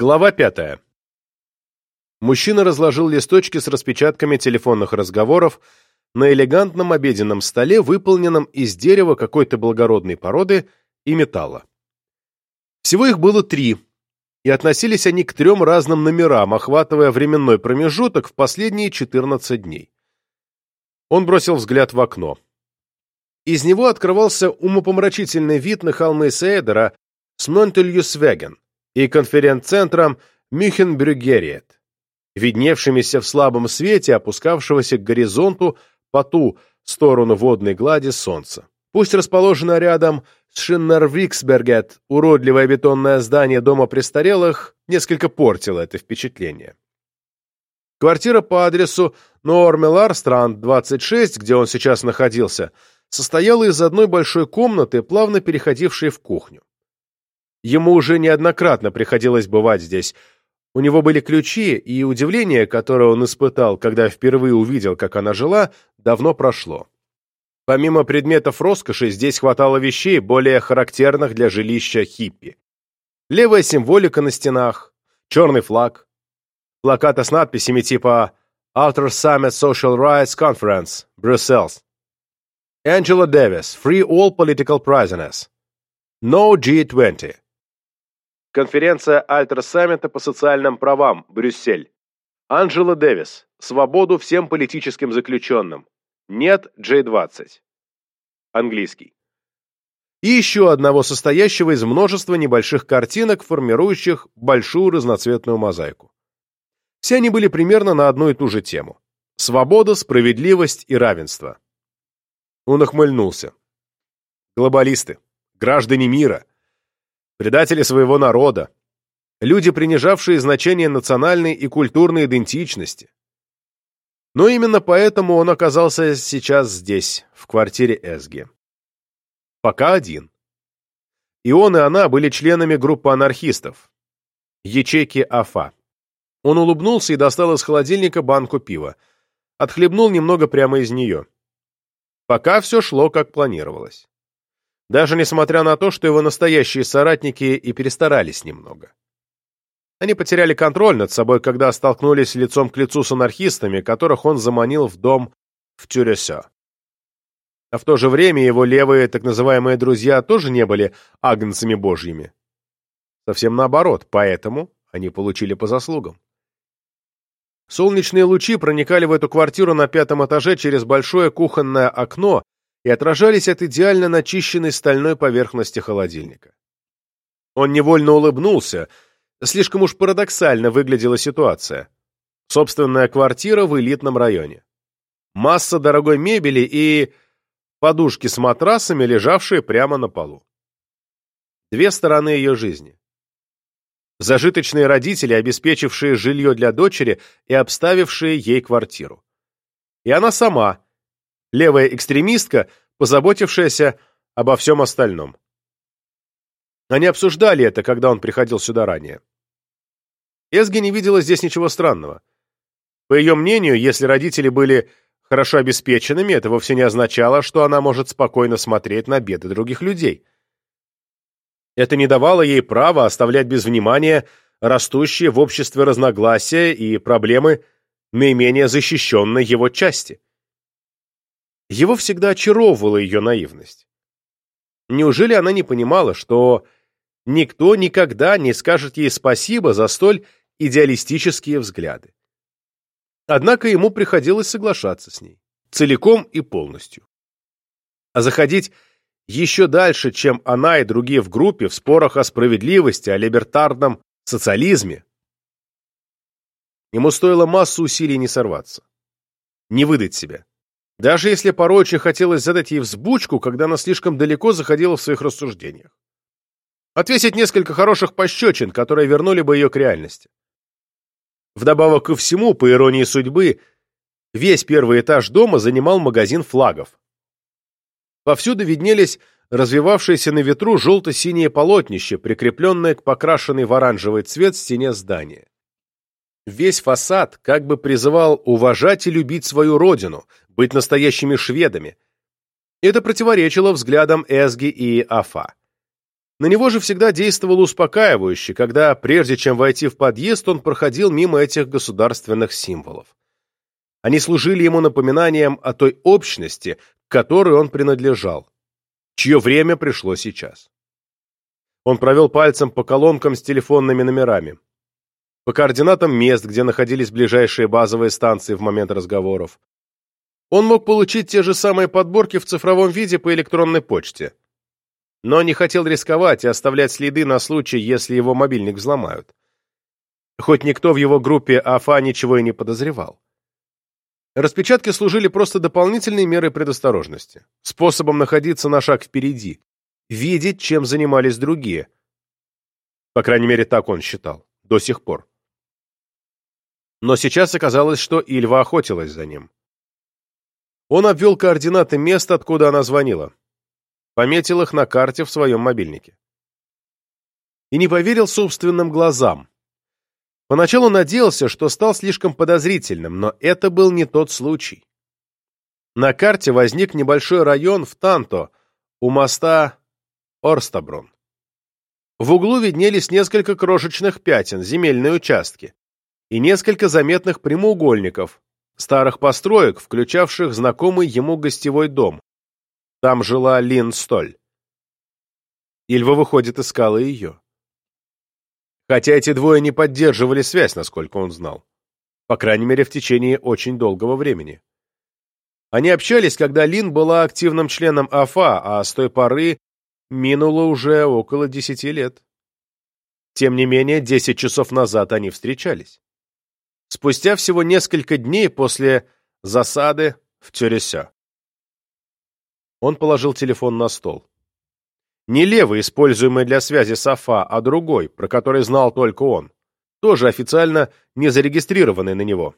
Глава пятая. Мужчина разложил листочки с распечатками телефонных разговоров на элегантном обеденном столе, выполненном из дерева какой-то благородной породы и металла. Всего их было три, и относились они к трем разным номерам, охватывая временной промежуток в последние 14 дней. Он бросил взгляд в окно. Из него открывался умопомрачительный вид на холмы Сейдера с Монтельюсвеген и конференц-центром Мюхенбрюгериет, видневшимися в слабом свете опускавшегося к горизонту по ту сторону водной глади солнца. Пусть расположено рядом с Шиннервиксбергет, уродливое бетонное здание дома престарелых несколько портило это впечатление. Квартира по адресу Нормеларстранд, 26, где он сейчас находился, состояла из одной большой комнаты, плавно переходившей в кухню. Ему уже неоднократно приходилось бывать здесь. У него были ключи, и удивление, которое он испытал, когда впервые увидел, как она жила, давно прошло. Помимо предметов роскоши, здесь хватало вещей, более характерных для жилища хиппи. Левая символика на стенах, черный флаг, плакаты с надписями типа «Outer Summit Social Rights Conference, Brussels», «Angela Davis, Free All Political Prisoners», «No G20», Конференция Альтер-саммита по социальным правам, Брюссель. Анджела Дэвис. Свободу всем политическим заключенным. Нет J20. Английский. И еще одного состоящего из множества небольших картинок, формирующих большую разноцветную мозаику. Все они были примерно на одну и ту же тему. Свобода, справедливость и равенство. Он охмыльнулся. Глобалисты, граждане мира, предатели своего народа, люди, принижавшие значение национальной и культурной идентичности. Но именно поэтому он оказался сейчас здесь, в квартире Эсги. Пока один. И он, и она были членами группы анархистов, ячейки АФА. Он улыбнулся и достал из холодильника банку пива. Отхлебнул немного прямо из нее. Пока все шло, как планировалось даже несмотря на то, что его настоящие соратники и перестарались немного. Они потеряли контроль над собой, когда столкнулись лицом к лицу с анархистами, которых он заманил в дом в Тюресё. А в то же время его левые так называемые друзья тоже не были агнцами божьими. Совсем наоборот, поэтому они получили по заслугам. Солнечные лучи проникали в эту квартиру на пятом этаже через большое кухонное окно и отражались от идеально начищенной стальной поверхности холодильника. Он невольно улыбнулся, слишком уж парадоксально выглядела ситуация. Собственная квартира в элитном районе. Масса дорогой мебели и подушки с матрасами, лежавшие прямо на полу. Две стороны ее жизни. Зажиточные родители, обеспечившие жилье для дочери и обставившие ей квартиру. И она сама, левая экстремистка, позаботившаяся обо всем остальном. Они обсуждали это, когда он приходил сюда ранее. Эсги не видела здесь ничего странного. По ее мнению, если родители были хорошо обеспеченными, это вовсе не означало, что она может спокойно смотреть на беды других людей. Это не давало ей права оставлять без внимания растущие в обществе разногласия и проблемы наименее защищенной его части. Его всегда очаровывала ее наивность. Неужели она не понимала, что никто никогда не скажет ей спасибо за столь идеалистические взгляды? Однако ему приходилось соглашаться с ней, целиком и полностью. А заходить еще дальше, чем она и другие в группе, в спорах о справедливости, о либертарном социализме, ему стоило массу усилий не сорваться, не выдать себя. Даже если порой очень хотелось задать ей взбучку, когда она слишком далеко заходила в своих рассуждениях. Отвесить несколько хороших пощечин, которые вернули бы ее к реальности. Вдобавок ко всему, по иронии судьбы, весь первый этаж дома занимал магазин флагов. Повсюду виднелись развивавшиеся на ветру желто-синие полотнища, прикрепленные к покрашенной в оранжевый цвет стене здания. Весь фасад как бы призывал уважать и любить свою родину, быть настоящими шведами. Это противоречило взглядам Эсги и Афа. На него же всегда действовало успокаивающе, когда, прежде чем войти в подъезд, он проходил мимо этих государственных символов. Они служили ему напоминанием о той общности, к которой он принадлежал, чье время пришло сейчас. Он провел пальцем по колонкам с телефонными номерами, по координатам мест, где находились ближайшие базовые станции в момент разговоров. Он мог получить те же самые подборки в цифровом виде по электронной почте но не хотел рисковать и оставлять следы на случай, если его мобильник взломают. Хоть никто в его группе АФА ничего и не подозревал. Распечатки служили просто дополнительной мерой предосторожности, способом находиться на шаг впереди, видеть, чем занимались другие. По крайней мере, так он считал, до сих пор. Но сейчас оказалось, что Ильва охотилась за ним. Он обвел координаты места, откуда она звонила пометил их на карте в своем мобильнике. И не поверил собственным глазам. Поначалу надеялся, что стал слишком подозрительным, но это был не тот случай. На карте возник небольшой район в Танто, у моста Орстабрун. В углу виднелись несколько крошечных пятен, земельные участки, и несколько заметных прямоугольников, старых построек, включавших знакомый ему гостевой дом, там жила Лин Столь. Ильва, выходит, искала ее. Хотя эти двое не поддерживали связь, насколько он знал. По крайней мере, в течение очень долгого времени. Они общались, когда Лин была активным членом АФА, а с той поры минуло уже около десяти лет. Тем не менее, десять часов назад они встречались. Спустя всего несколько дней после засады в Тюресе. Он положил телефон на стол. Не левый, используемый для связи с АФА, а другой, про который знал только он. Тоже официально не зарегистрированный на него.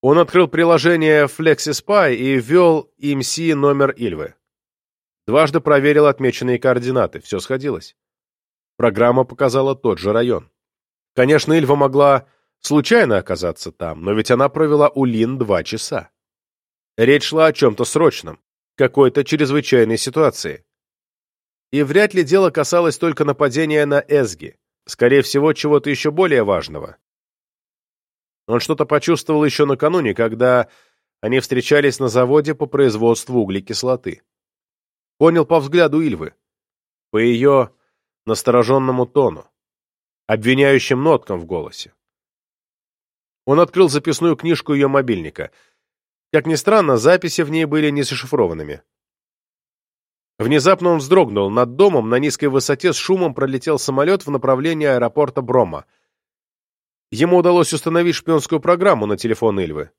Он открыл приложение FlexiSpy и ввел EMC номер Ильвы. Дважды проверил отмеченные координаты, все сходилось. Программа показала тот же район. Конечно, Ильва могла случайно оказаться там, но ведь она провела у Лин два часа. Речь шла о чем-то срочном какой-то чрезвычайной ситуации. И вряд ли дело касалось только нападения на Эсги, скорее всего, чего-то еще более важного. Он что-то почувствовал еще накануне, когда они встречались на заводе по производству углекислоты. Понял по взгляду Ильвы, по ее настороженному тону, обвиняющим ноткам в голосе. Он открыл записную книжку ее мобильника — как ни странно, записи в ней были не зашифрованными. Внезапно он вздрогнул. Над домом на низкой высоте с шумом пролетел самолет в направлении аэропорта Брома. Ему удалось установить шпионскую программу на телефон Ильвы.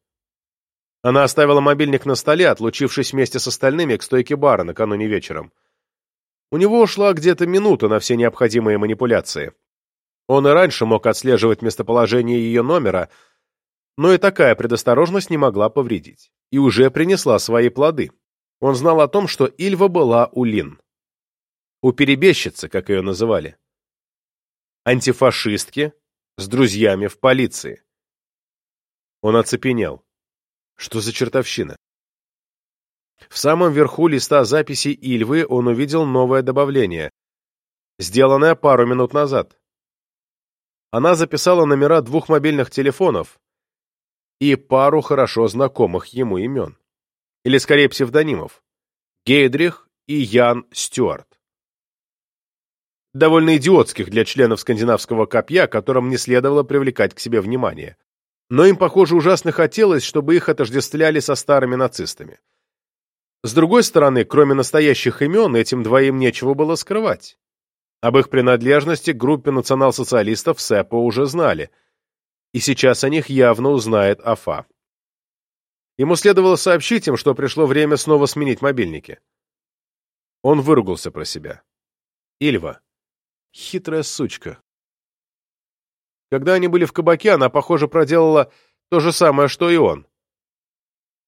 Она оставила мобильник на столе, отлучившись вместе с остальными к стойке бара накануне вечером. У него ушла где-то минута на все необходимые манипуляции. Он и раньше мог отслеживать местоположение ее номера, но и такая предосторожность не могла повредить. И уже принесла свои плоды. Он знал о том, что Ильва была у Лин. У перебежчицы, как ее называли. Антифашистки с друзьями в полиции. Он оцепенел. Что за чертовщина? В самом верху листа записей Ильвы он увидел новое добавление, сделанное пару минут назад. Она записала номера двух мобильных телефонов, и пару хорошо знакомых ему имен. Или, скорее, псевдонимов. Гейдрих и Ян Стюарт. Довольно идиотских для членов скандинавского копья, которым не следовало привлекать к себе внимание. Но им, похоже, ужасно хотелось, чтобы их отождествляли со старыми нацистами. С другой стороны, кроме настоящих имен, этим двоим нечего было скрывать. Об их принадлежности к группе национал-социалистов СЭПа уже знали – и сейчас о них явно узнает Афа. Ему следовало сообщить им, что пришло время снова сменить мобильники. Он выругался про себя. Ильва. Хитрая сучка. Когда они были в кабаке, она, похоже, проделала то же самое, что и он.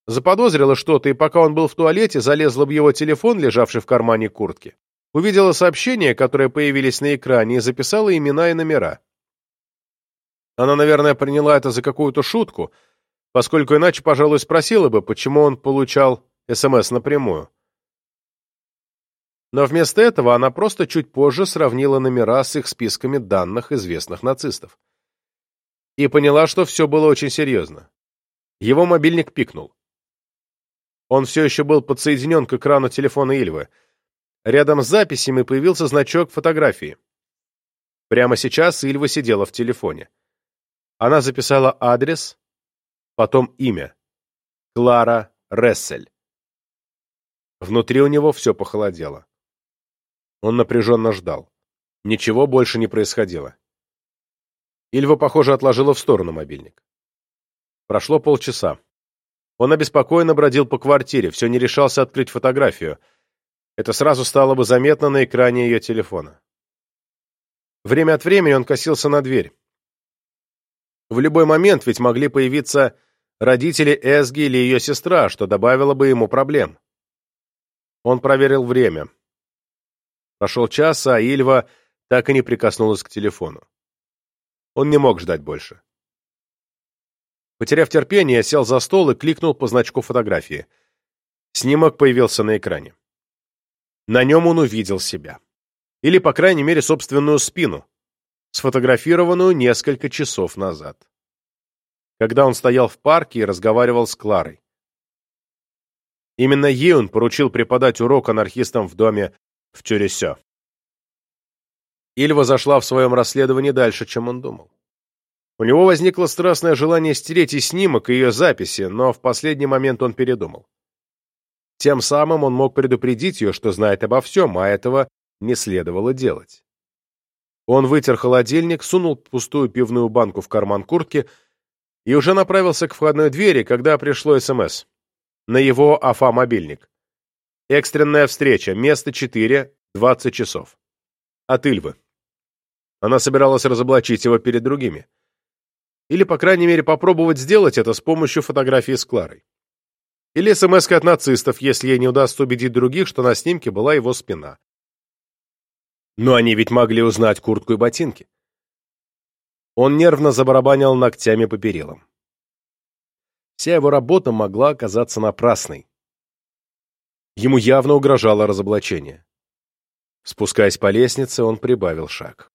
Заподозрила что-то, и пока он был в туалете, залезла в его телефон, лежавший в кармане куртки. Увидела сообщения, которые появились на экране, и записала имена и номера. Она, наверное, приняла это за какую-то шутку, поскольку иначе, пожалуй, спросила бы, почему он получал СМС напрямую. но вместо этого она просто чуть позже сравнила номера с их списками данных известных нацистов. И поняла, что все было очень серьезно. Его мобильник пикнул. Он все еще был подсоединен к экрану телефона Ильвы. Рядом с записями появился значок фотографии. Прямо сейчас Ильва сидела в телефоне. Она записала адрес, потом имя. Клара Рессель. Внутри у него все похолодело. Он напряженно ждал. Ничего больше не происходило. Ильва, похоже, отложила в сторону мобильник. Прошло полчаса. Он обеспокоенно бродил по квартире, все не решался открыть фотографию. Это сразу стало бы заметно на экране ее телефона. Время от времени он косился на дверь. В любой момент ведь могли появиться родители Эсги или ее сестра, что добавило бы ему проблем. Он проверил время. Прошел час, а Ильва так и не прикоснулась к телефону. Он не мог ждать больше. Потеряв терпение, сел за стол и кликнул по значку фотографии. Снимок появился на экране. На нем он увидел себя. Или, по крайней мере, собственную спину, сфотографированную несколько часов назад. Когда он стоял в парке и разговаривал с Кларой. Именно ей он поручил преподать урок анархистам в доме в Тюресё. Ильва зашла в своем расследовании дальше, чем он думал. У него возникло страстное желание стереть и снимок, и ее записи, но в последний момент он передумал. Тем самым он мог предупредить ее, что знает обо всем, а этого не следовало делать. Он вытер холодильник, сунул пустую пивную банку в карман куртки и уже направился к входной двери, когда пришло СМС. На его АФА-мобильник. Экстренная встреча, место 4, 20 часов. От Ильвы. Она собиралась разоблачить его перед другими. Или, по крайней мере, попробовать сделать это с помощью фотографии с Кларой. Или смс от нацистов, если ей не удастся убедить других, что на снимке была его спина. Но они ведь могли узнать куртку и ботинки. Он нервно забарабанил ногтями по перилам. Вся его работа могла оказаться напрасной. Ему явно угрожало разоблачение. Спускаясь по лестнице, он прибавил шаг.